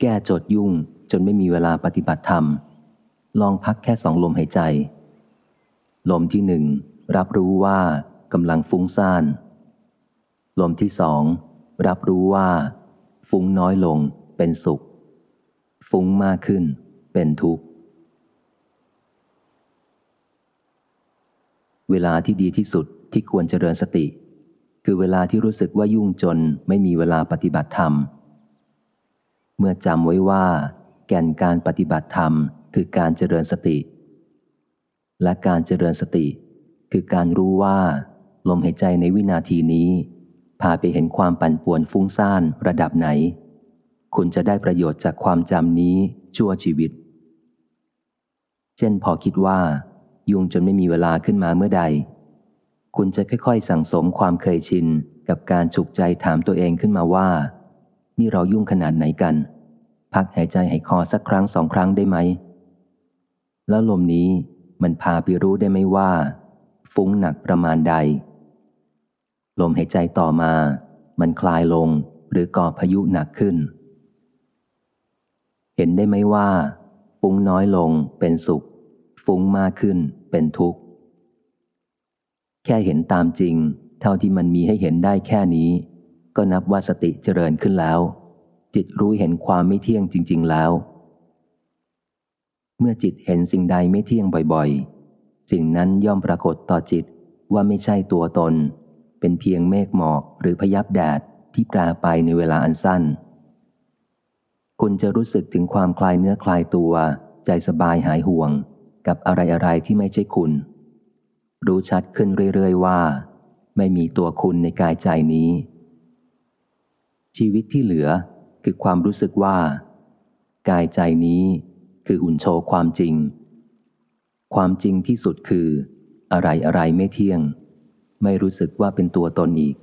แก้โจทย์ยุ่งจนไม่มีเวลาปฏิบัติธรรม ลองพักแค่สองลมหายใจ ลมที่หนึ่งรับรู้ว่ากำลังฟุ้งซ่าน ลมที่สองรับรู้ว่า ฟุ้งน้อยลงเป็นสุข ฟุ้งมากขึ้นเป็นทุกข์ เวลาที่ดีที่สุดที่ควรเจริญสติ คือเวลาที่รู้สึกว่ายุ่งจนไม่มีเวลาปฏิบัติธรรม เมื่อจำไว้ว่า แก่นการปฏิบัติธรรม คือการเจริญสติ และการเจริญสติ คือการรู้ว่า ลมหายใจในวินาทีนี้ พาไปเห็นความปั่นป่วนฟุ้งซ่านระดับไหน คุณจะได้ประโยชน์จากความจำนี้ชั่วชีวิต เช่นพอคิดว่า ยุ่งจนไม่มีเวลาขึ้นมาเมื่อใด คุณจะค่อยๆ สั่งสมความเคยชินกับการฉุกใจถามตัวเองขึ้นมาว่า นี่เรายุ่งขนาดไหนกัน พักหายใจหายคอสักครั้งสองครั้งได้ไหม แล้วลมนี้มันพาไปรู้ได้ไหมว่า ฟุ้งหนักประมาณใด ลมหายใจต่อมา มันคลายลงหรือก่อพายุหนักขึ้น เห็นได้ไหมว่า ฟุ้งน้อยลงเป็นสุข ฟุ้งมากขึ้นเป็นทุกข์ แค่เห็นตามจริง เท่าที่มันมีให้เห็นได้แค่นี้ ก็นับว่าสติเจริญขึ้นแล้ว จิตรู้เห็นความไม่เที่ยงจริง ๆ แล้ว เมื่อจิตเห็นสิ่งใดไม่เที่ยงบ่อยๆ สิ่งนั้นย่อมปรากฏต่อจิตว่าไม่ใช่ตัวตน เป็นเพียงเมฆหมอกหรือพยับแดดที่แปรไปในเวลาอันสั้น คุณจะรู้สึกถึงความคลายเนื้อคลายตัว ใจสบายหายห่วง กับอะไรๆที่ไม่ใช่คุณ รู้ชัดขึ้นเรื่อยๆว่า ไม่มีตัวคุณในกายใจนี้ ชีวิตที่เหลือ คือความรู้สึกว่า กายใจนี้คืออุ่นโชว์ความจริง ความจริงที่สุดคือ อะไรอะไรไม่เที่ยง ไม่รู้สึกว่าเป็นตัวตนอีก